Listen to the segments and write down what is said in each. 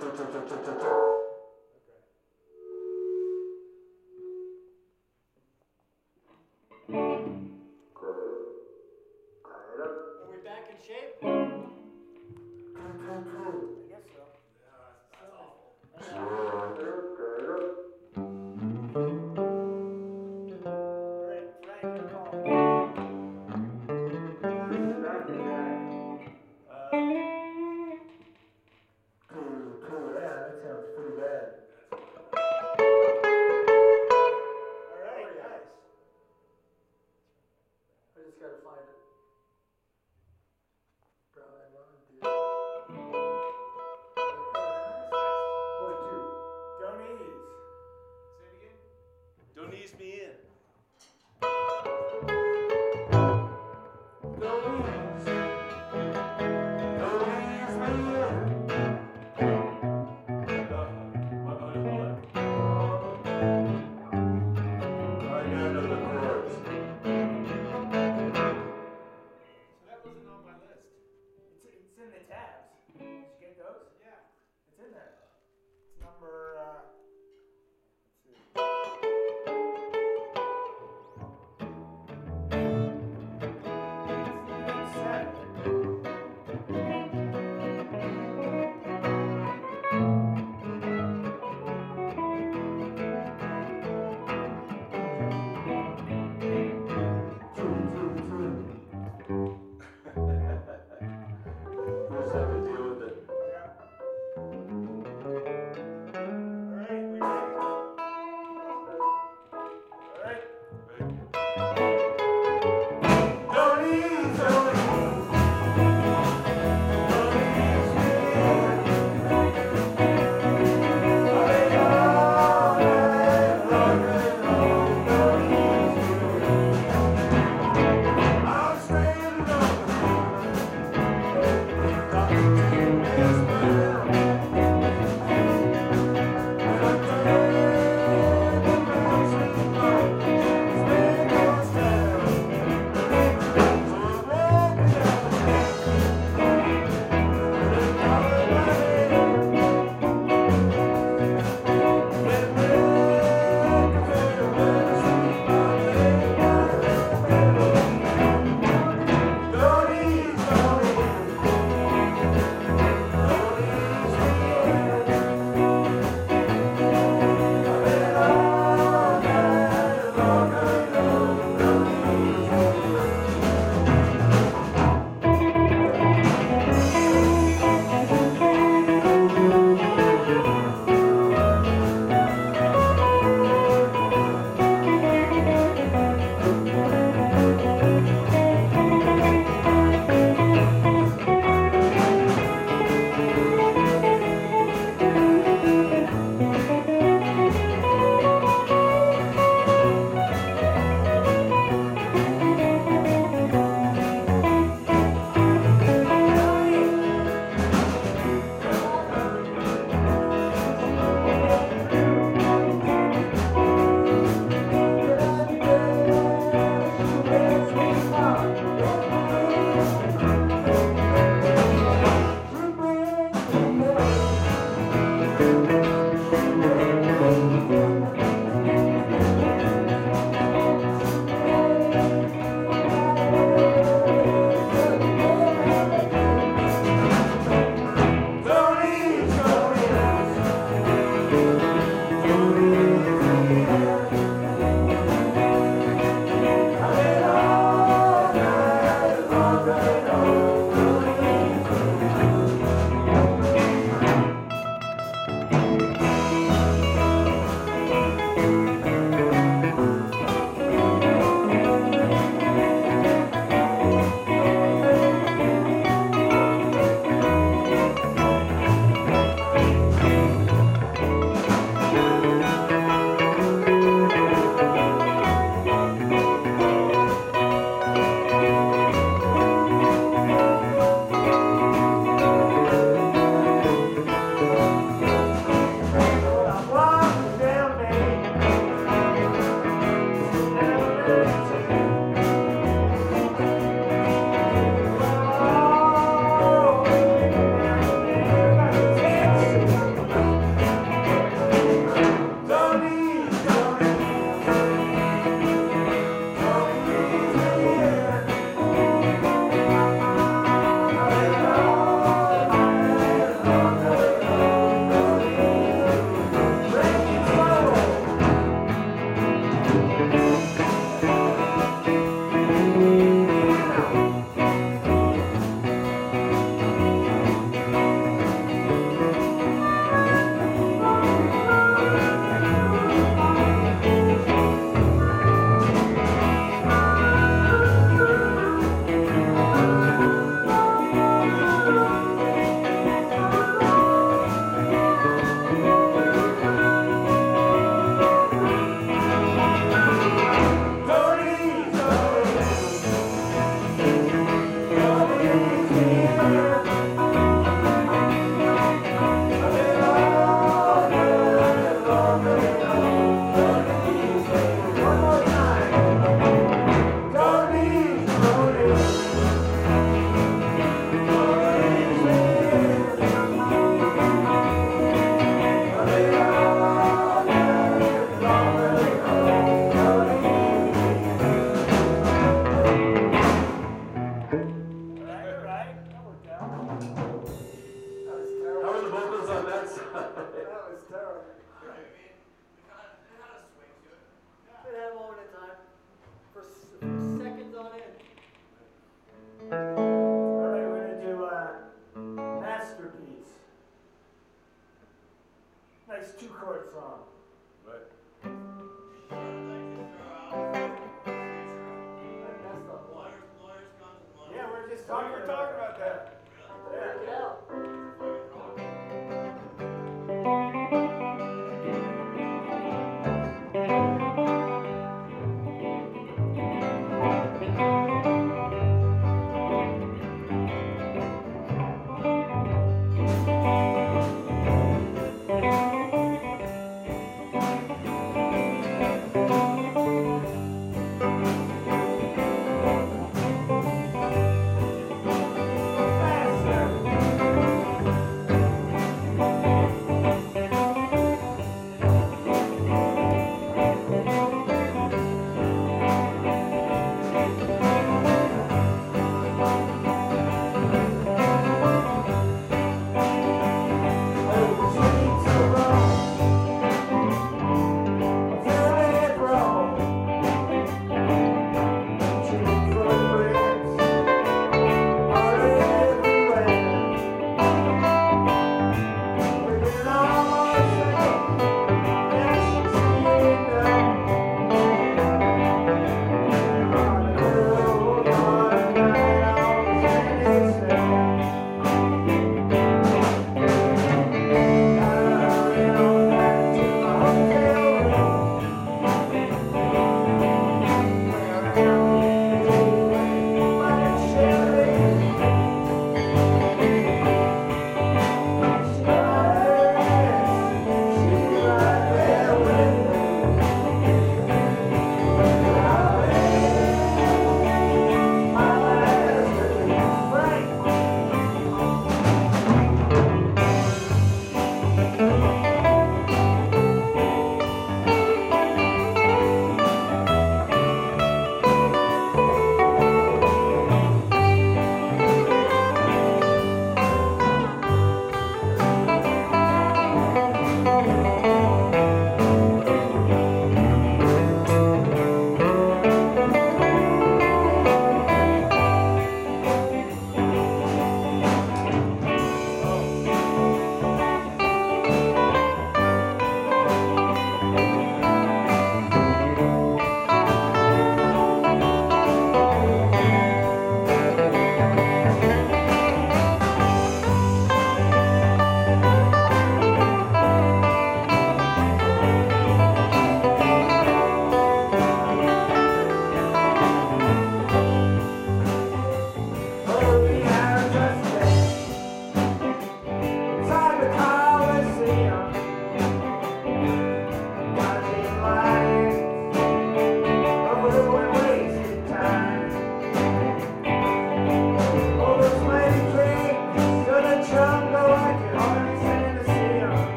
ta ta ta ta I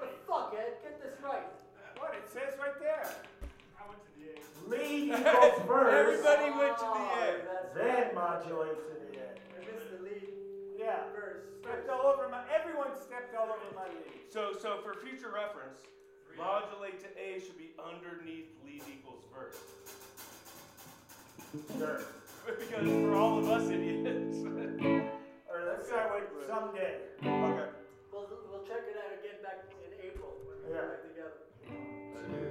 What the fuck, Ed? Get this right. What? It says right there. I went to the A. Lead equals first, Everybody went to the Oh, A. that's then right. modulate to the A. I missed the lead Yeah. verse. Stepped all over my. Everyone stepped all over my lead. So, so for future reference, modulate to A should be underneath lead equals verse. Sure. because for all of us idiots. Or let's start with someday. Okay. We'll, we'll check it out again back in April when we Yeah. get back together.